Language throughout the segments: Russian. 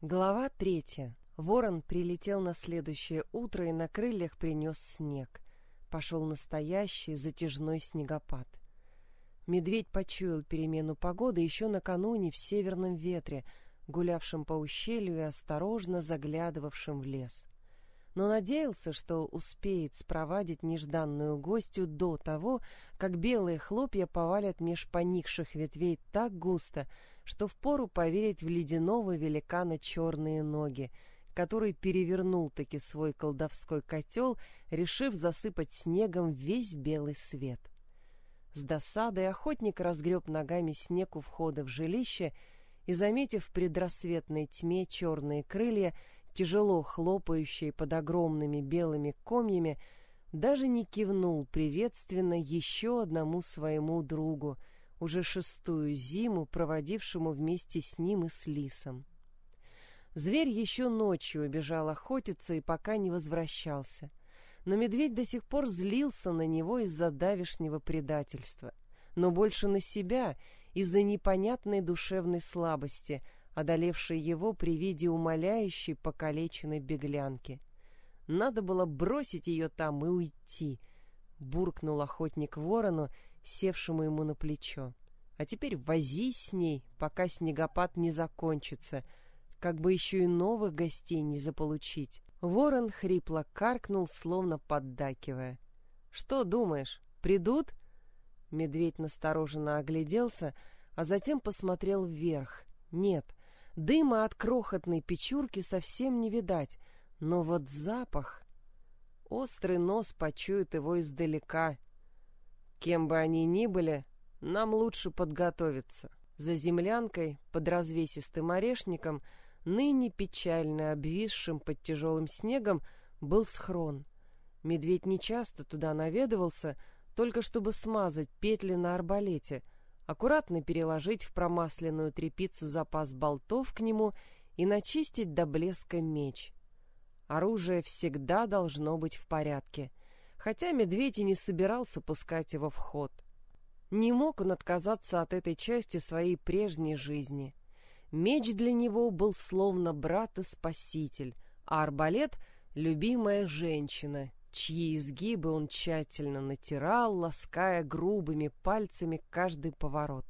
Глава третья. Ворон прилетел на следующее утро и на крыльях принес снег. Пошел настоящий затяжной снегопад. Медведь почуял перемену погоды еще накануне в северном ветре, гулявшем по ущелью и осторожно заглядывавшем в лес. Но надеялся, что успеет спровадить нежданную гостью до того, как белые хлопья повалят меж поникших ветвей так густо, что впору поверить в ледяного великана черные ноги, который перевернул таки свой колдовской котел, решив засыпать снегом весь белый свет. С досадой охотник разгреб ногами снег у входа в жилище и, заметив в предрассветной тьме черные крылья, тяжело хлопающие под огромными белыми комьями, даже не кивнул приветственно еще одному своему другу — уже шестую зиму, проводившему вместе с ним и с лисом. Зверь еще ночью убежал охотиться и пока не возвращался. Но медведь до сих пор злился на него из-за давешнего предательства, но больше на себя из-за непонятной душевной слабости, одолевшей его при виде умоляющей покалеченной беглянки. Надо было бросить ее там и уйти, буркнул охотник ворону севшему ему на плечо. А теперь возись с ней, пока снегопад не закончится, как бы еще и новых гостей не заполучить. Ворон хрипло каркнул, словно поддакивая. «Что думаешь, придут?» Медведь настороженно огляделся, а затем посмотрел вверх. «Нет, дыма от крохотной печурки совсем не видать, но вот запах...» Острый нос почует его издалека, Кем бы они ни были, нам лучше подготовиться. За землянкой, под развесистым орешником, ныне печально обвисшим под тяжелым снегом, был схрон. Медведь нечасто туда наведывался, только чтобы смазать петли на арбалете, аккуратно переложить в промасленную тряпицу запас болтов к нему и начистить до блеска меч. Оружие всегда должно быть в порядке — хотя медведь и не собирался пускать его в ход. Не мог он отказаться от этой части своей прежней жизни. Меч для него был словно брат и спаситель, а арбалет — любимая женщина, чьи изгибы он тщательно натирал, лаская грубыми пальцами каждый поворот.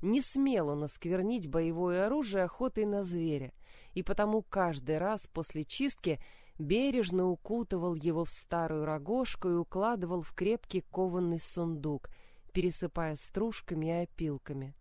Не смел он осквернить боевое оружие охотой на зверя, и потому каждый раз после чистки — бережно укутывал его в старую рогожку и укладывал в крепкий кованный сундук, пересыпая стружками и опилками.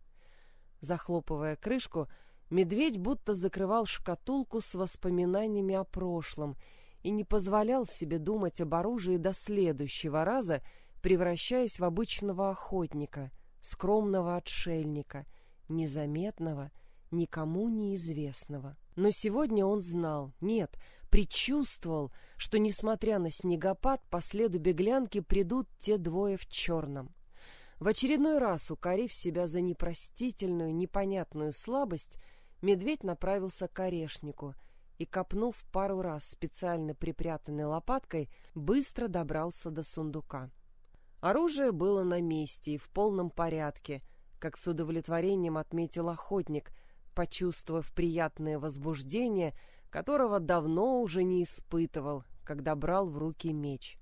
Захлопывая крышку, медведь будто закрывал шкатулку с воспоминаниями о прошлом и не позволял себе думать об оружии до следующего раза, превращаясь в обычного охотника, скромного отшельника, незаметного, никому неизвестного. Но сегодня он знал, нет, предчувствовал, что, несмотря на снегопад, по следу беглянки придут те двое в черном. В очередной раз, укорив себя за непростительную, непонятную слабость, медведь направился к орешнику и, копнув пару раз специально припрятанной лопаткой, быстро добрался до сундука. Оружие было на месте и в полном порядке, как с удовлетворением отметил охотник, почувствовав приятное возбуждение — которого давно уже не испытывал, когда брал в руки меч.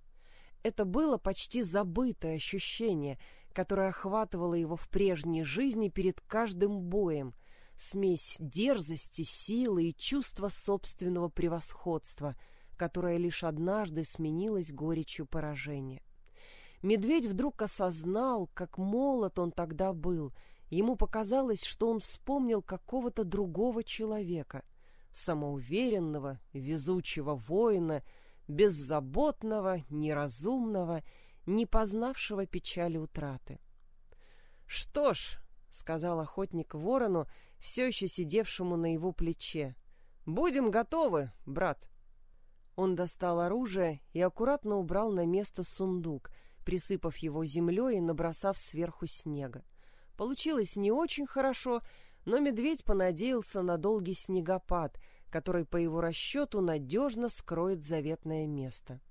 Это было почти забытое ощущение, которое охватывало его в прежней жизни перед каждым боем, смесь дерзости, силы и чувства собственного превосходства, которое лишь однажды сменилось горечью поражения. Медведь вдруг осознал, как молод он тогда был. Ему показалось, что он вспомнил какого-то другого человека — самоуверенного, везучего воина, беззаботного, неразумного, не познавшего печали утраты. «Что ж», — сказал охотник ворону, все еще сидевшему на его плече, — «будем готовы, брат». Он достал оружие и аккуратно убрал на место сундук, присыпав его землей и набросав сверху снега. Получилось не очень хорошо, но медведь понадеялся на долгий снегопад, который, по его расчету, надежно скроет заветное место.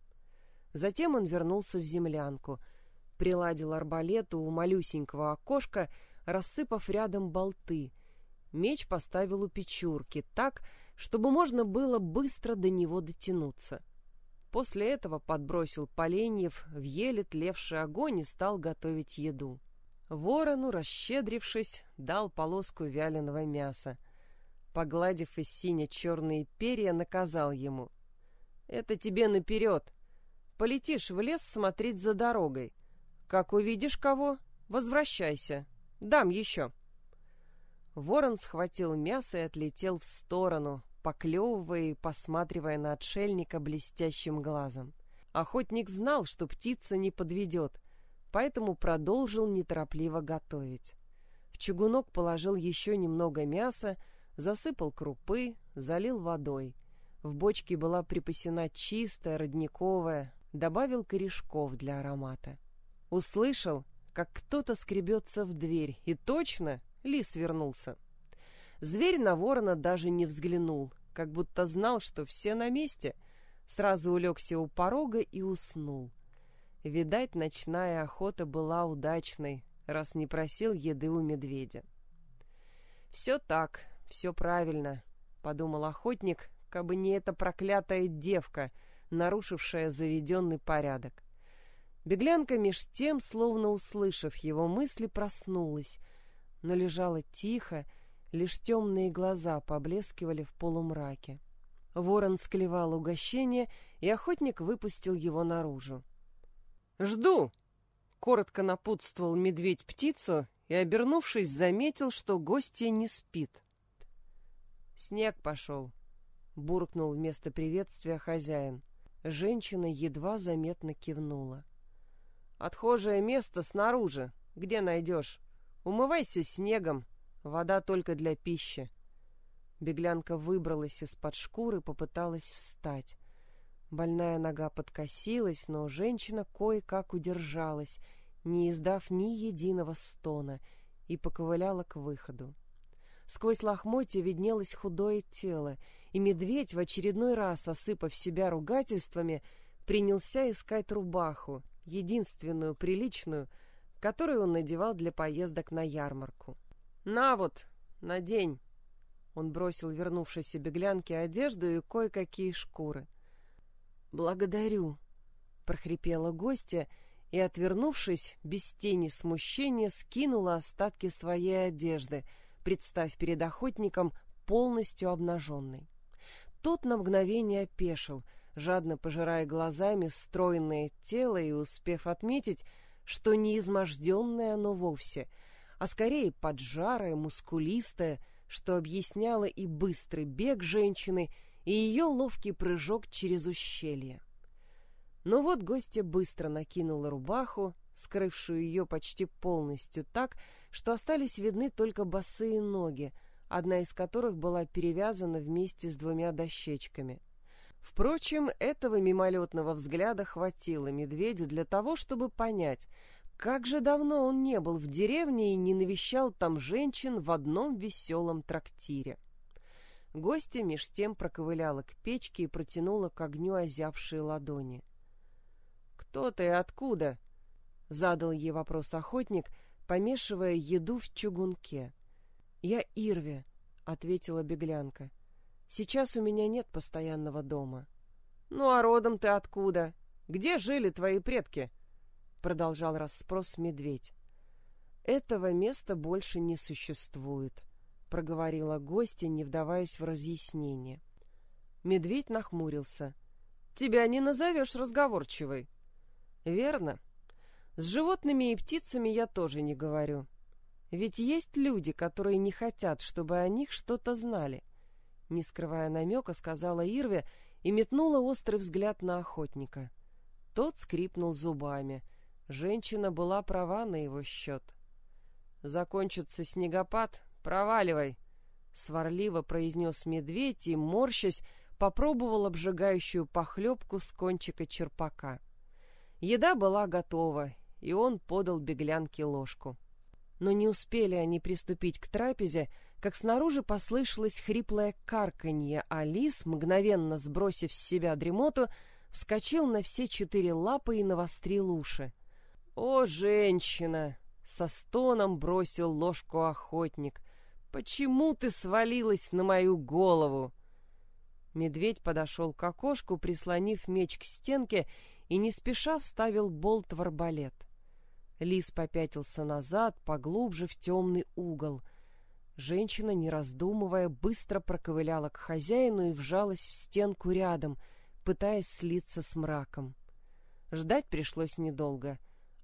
Затем он вернулся в землянку, приладил арбалет у малюсенького окошка, рассыпав рядом болты, Меч поставил у печурки так, чтобы можно было быстро до него дотянуться. После этого подбросил поленьев в еле тлевший огонь и стал готовить еду. Ворону, расщедрившись, дал полоску вяленого мяса. Погладив из сине-черные перья, наказал ему. «Это тебе наперед. Полетишь в лес смотреть за дорогой. Как увидишь кого, возвращайся. Дам еще». Ворон схватил мясо и отлетел в сторону, поклевывая и посматривая на отшельника блестящим глазом. Охотник знал, что птица не подведет, поэтому продолжил неторопливо готовить. В чугунок положил еще немного мяса, засыпал крупы, залил водой. В бочке была припасена чистая, родниковая, добавил корешков для аромата. Услышал, как кто-то скребется в дверь, и точно лис вернулся. Зверь на ворона даже не взглянул, как будто знал, что все на месте. Сразу улегся у порога и уснул. Видать, ночная охота была удачной, раз не просил еды у медведя. «Все так, все правильно», — подумал охотник, как бы не эта проклятая девка, нарушившая заведенный порядок. Беглянка меж тем, словно услышав его мысли, проснулась, но лежала тихо, лишь темные глаза поблескивали в полумраке. Ворон склевал угощение, и охотник выпустил его наружу. «Жду!» — коротко напутствовал медведь птицу и, обернувшись, заметил, что гостья не спит. «Снег пошел», — буркнул вместо приветствия хозяин. Женщина едва заметно кивнула. «Отхожее место снаружи. Где найдешь? Умывайся снегом, Вода только для пищи. Беглянка выбралась из-под шкуры, попыталась встать. Больная нога подкосилась, но женщина кое-как удержалась, не издав ни единого стона, и поковыляла к выходу. Сквозь лохмотья виднелось худое тело, и медведь, в очередной раз осыпав себя ругательствами, принялся искать рубаху, единственную приличную, которую он надевал для поездок на ярмарку. «На вот, надень!» Он бросил вернувшейся беглянке одежду и кое-какие шкуры. «Благодарю!» — прохрипела гостья и, отвернувшись, без тени смущения, скинула остатки своей одежды, представь перед охотником полностью обнаженной. Тот на мгновение опешил, жадно пожирая глазами стройное тело и успев отметить, что не изможденное оно вовсе — а скорее поджарая, мускулистая, что объясняло и быстрый бег женщины, и ее ловкий прыжок через ущелье. Но вот гостья быстро накинула рубаху, скрывшую ее почти полностью так, что остались видны только босые ноги, одна из которых была перевязана вместе с двумя дощечками. Впрочем, этого мимолетного взгляда хватило медведю для того, чтобы понять — как же давно он не был в деревне и не навещал там женщин в одном веселом трактире. Гостья меж тем проковыляла к печке и протянула к огню озябшие ладони. «Кто ты и откуда?» — задал ей вопрос охотник, помешивая еду в чугунке. «Я Ирве», — ответила беглянка. «Сейчас у меня нет постоянного дома». «Ну а родом ты откуда? Где жили твои предки?» продолжал расспрос медведь. Этого места больше не существует, проговорила гостья, не вдаваясь в разъяснение. Медведь нахмурился. Тебя не назовешь разговорчивой. Верно. С животными и птицами я тоже не говорю. Ведь есть люди, которые не хотят, чтобы о них что-то знали. Не скрывая намека, сказала Ирве и метнула острый взгляд на охотника. Тот скрипнул зубами — Женщина была права на его счет. «Закончится снегопад, проваливай!» Сварливо произнес медведь и, морщась, попробовал обжигающую похлебку с кончика черпака. Еда была готова, и он подал беглянке ложку. Но не успели они приступить к трапезе, как снаружи послышалось хриплое карканье, а лис, мгновенно сбросив с себя дремоту, вскочил на все четыре лапы и навострил уши. «О, женщина!» — со стоном бросил ложку охотник. Почему ты свалилась на мою голову?» Медведь подошел к окошку, прислонив меч к стенке и не спеша вставил болт в арбалет. Лис попятился назад, поглубже в темный угол. Женщина, не раздумывая, быстро проковыляла к хозяину и вжалась в стенку рядом, пытаясь слиться с мраком. Ждать пришлось недолго.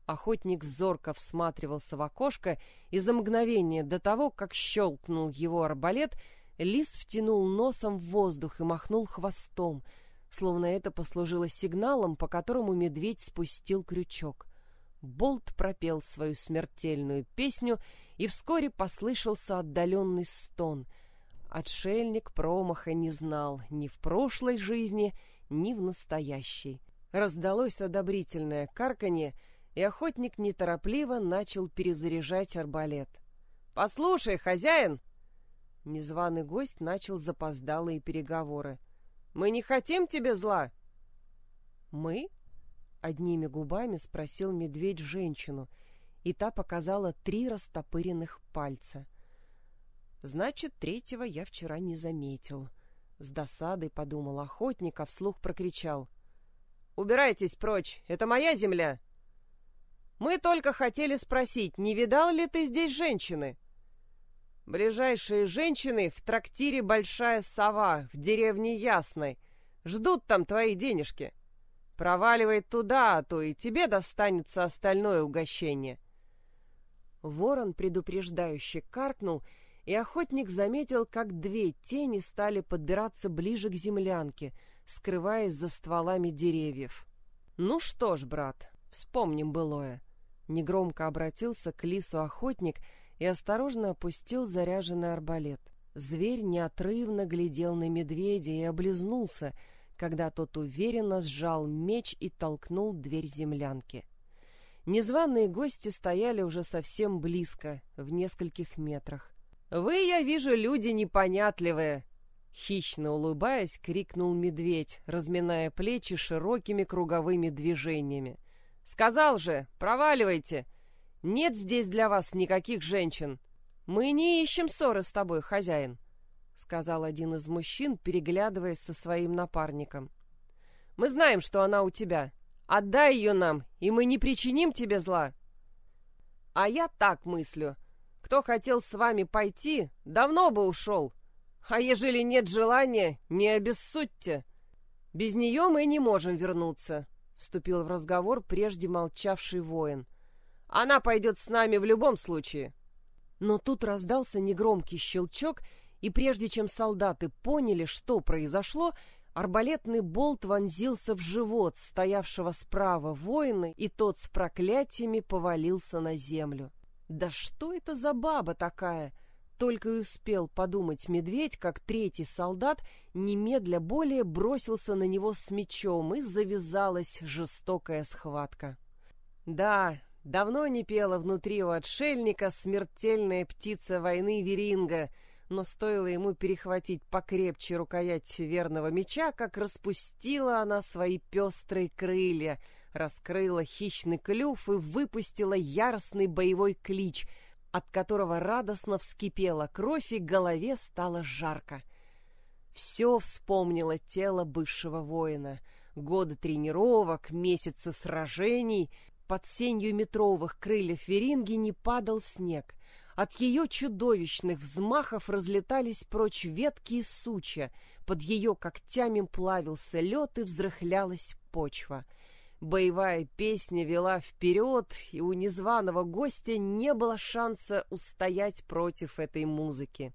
Охотник зорко всматривался в окошко, и за мгновение до того, как щелкнул его арбалет, лис втянул носом в воздух и махнул хвостом, словно это послужило сигналом, по которому медведь спустил крючок. Болт пропел свою смертельную песню, и вскоре послышался отдаленный стон. Отшельник промаха не знал ни в прошлой жизни, ни в настоящей. Раздалось одобрительное карканье, и охотник неторопливо начал перезаряжать арбалет. «Послушай, хозяин!» Незваный гость начал запоздалые переговоры. «Мы не хотим тебе зла!» «Мы?» — одними губами спросил медведь женщину, и та показала три растопыренных пальца. «Значит, третьего я вчера не заметил». С досадой подумал охотник, а вслух прокричал. «Убирайтесь прочь! Это моя земля!» Мы только хотели спросить, не видал ли ты здесь женщины? Ближайшие женщины в трактире «Большая сова» в деревне Ясной. Ждут там твои денежки. Проваливай туда, а то и тебе достанется остальное угощение. Ворон предупреждающе каркнул, и охотник заметил, как две тени стали подбираться ближе к землянке, скрываясь за стволами деревьев. «Ну что ж, брат, вспомним былое. Негромко обратился к лису охотник и осторожно опустил заряженный арбалет. Зверь неотрывно глядел на медведя и облизнулся, когда тот уверенно сжал меч и толкнул дверь землянки. Незваные гости стояли уже совсем близко, в нескольких метрах. «Вы, я вижу, люди непонятливые!» Хищно улыбаясь, крикнул медведь, разминая плечи широкими круговыми движениями. Сказал же, проваливайте. Нет здесь для вас никаких женщин. Мы не ищем ссоры с тобой, хозяин, сказал один из мужчин, переглядываясь со своим напарником. Мы знаем, что она у тебя. Отдай ее нам, и мы не причиним тебе зла. А я так мыслю. Кто хотел с вами пойти, давно бы ушел. А ежели нет желания, не обессудьте. Без нее мы не можем вернуться вступил в разговор прежде молчавший воин. Она пойдет с нами в любом случае. Но тут раздался негромкий щелчок, и прежде чем солдаты поняли, что произошло, арбалетный болт вонзился в живот стоявшего справа воина, и тот с проклятиями повалился на землю. Да что это за баба такая? Только и успел подумать медведь, как третий солдат немедля более бросился на него с мечом, и завязалась жестокая схватка. Да, давно не пела внутри у отшельника смертельная птица войны Веринга, но стоило ему перехватить покрепче рукоять верного меча, как распустила она свои пестрые крылья, раскрыла хищный клюв и выпустила яростный боевой клич — от которого радостно вскипела кровь и голове стало жарко. Все вспомнило тело бывшего воина. Годы тренировок, месяцы сражений. Под сенью метровых крыльев Веринги не падал снег. От ее чудовищных взмахов разлетались прочь ветки и сучья. Под ее когтями плавился лед и взрыхлялась почва — Боевая песня вела вперед, и у незваного гостя не было шанса устоять против этой музыки.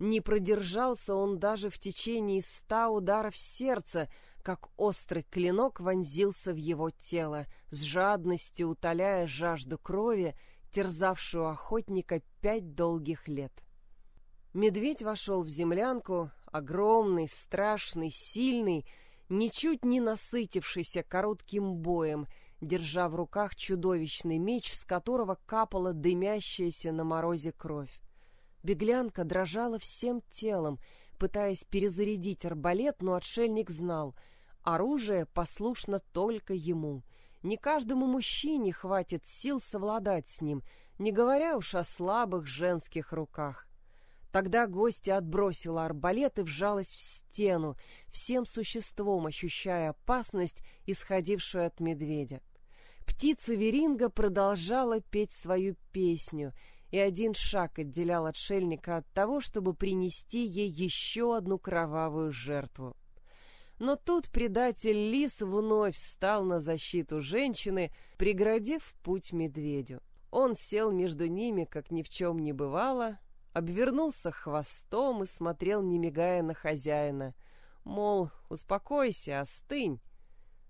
Не продержался он даже в течение ста ударов сердца, как острый клинок вонзился в его тело, с жадностью утоляя жажду крови, терзавшую охотника пять долгих лет. Медведь вошел в землянку, огромный, страшный, сильный, ничуть не насытившийся коротким боем, держа в руках чудовищный меч, с которого капала дымящаяся на морозе кровь. Беглянка дрожала всем телом, пытаясь перезарядить арбалет, но отшельник знал, оружие послушно только ему. Не каждому мужчине хватит сил совладать с ним, не говоря уж о слабых женских руках. Тогда гостья отбросила арбалет и вжалась в стену, всем существом ощущая опасность, исходившую от медведя. Птица Веринга продолжала петь свою песню, и один шаг отделял отшельника от того, чтобы принести ей еще одну кровавую жертву. Но тут предатель Лис вновь встал на защиту женщины, преградив путь медведю. Он сел между ними, как ни в чем не бывало, обвернулся хвостом и смотрел, не мигая на хозяина. Мол, успокойся, остынь.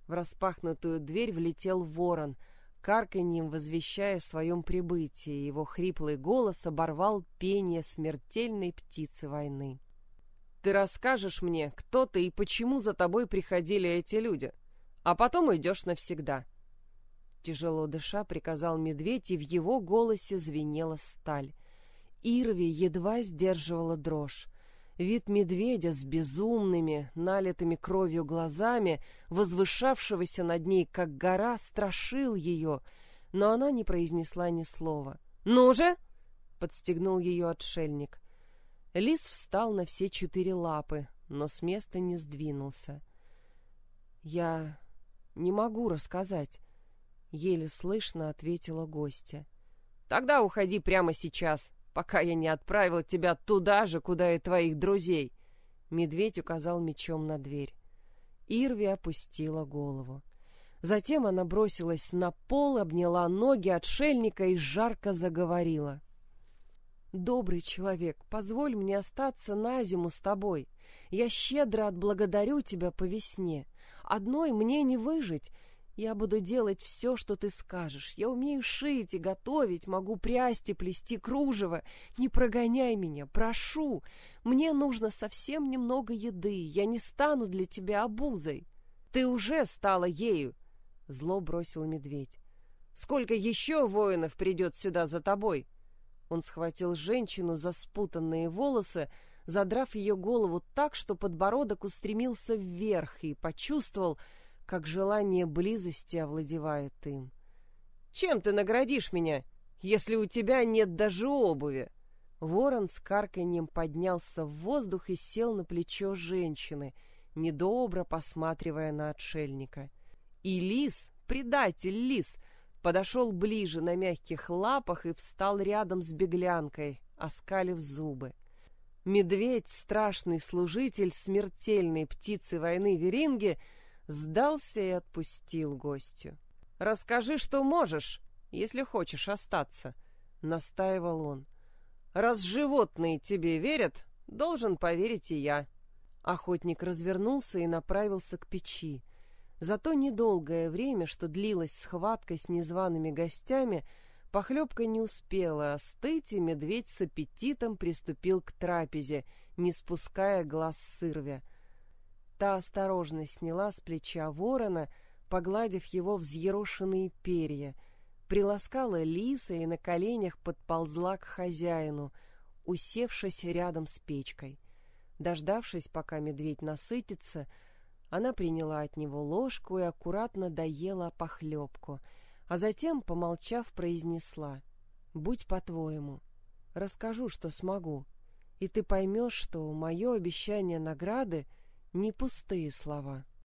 В распахнутую дверь влетел ворон, карканьем возвещая о своем прибытии. Его хриплый голос оборвал пение смертельной птицы войны. «Ты расскажешь мне, кто ты и почему за тобой приходили эти люди, а потом уйдешь навсегда». Тяжело дыша, приказал медведь, и в его голосе звенела сталь. Ирви едва сдерживала дрожь. Вид медведя с безумными, налитыми кровью глазами, возвышавшегося над ней, как гора, страшил ее, но она не произнесла ни слова. «Ну же!» — подстегнул ее отшельник. Лис встал на все четыре лапы, но с места не сдвинулся. «Я не могу рассказать», — еле слышно ответила гостья. «Тогда уходи прямо сейчас», пока я не отправил тебя туда же, куда и твоих друзей. Медведь указал мечом на дверь. Ирви опустила голову. Затем она бросилась на пол, обняла ноги отшельника и жарко заговорила. «Добрый человек, позволь мне остаться на зиму с тобой. Я щедро отблагодарю тебя по весне. Одной мне не выжить, я буду делать все, что ты скажешь. Я умею шить и готовить, могу прясть и плести кружево. Не прогоняй меня, прошу. Мне нужно совсем немного еды. Я не стану для тебя обузой. Ты уже стала ею, — зло бросил медведь. Сколько еще воинов придет сюда за тобой? Он схватил женщину за спутанные волосы, задрав ее голову так, что подбородок устремился вверх и почувствовал, как желание близости овладевает им. «Чем ты наградишь меня, если у тебя нет даже обуви?» Ворон с карканьем поднялся в воздух и сел на плечо женщины, недобро посматривая на отшельника. И лис, предатель лис, подошел ближе на мягких лапах и встал рядом с беглянкой, оскалив зубы. Медведь, страшный служитель смертельной птицы войны Веринги, сдался и отпустил гостю. «Расскажи, что можешь, если хочешь остаться», — настаивал он. «Раз животные тебе верят, должен поверить и я». Охотник развернулся и направился к печи. За то недолгое время, что длилась схватка с незваными гостями, похлебка не успела остыть, и медведь с аппетитом приступил к трапезе, не спуская глаз с сырвя — Та осторожно сняла с плеча ворона, погладив его взъерошенные перья, приласкала лиса и на коленях подползла к хозяину, усевшись рядом с печкой. Дождавшись, пока медведь насытится, она приняла от него ложку и аккуратно доела похлебку, а затем, помолчав, произнесла «Будь по-твоему, расскажу, что смогу, и ты поймешь, что мое обещание награды — не пустые слова.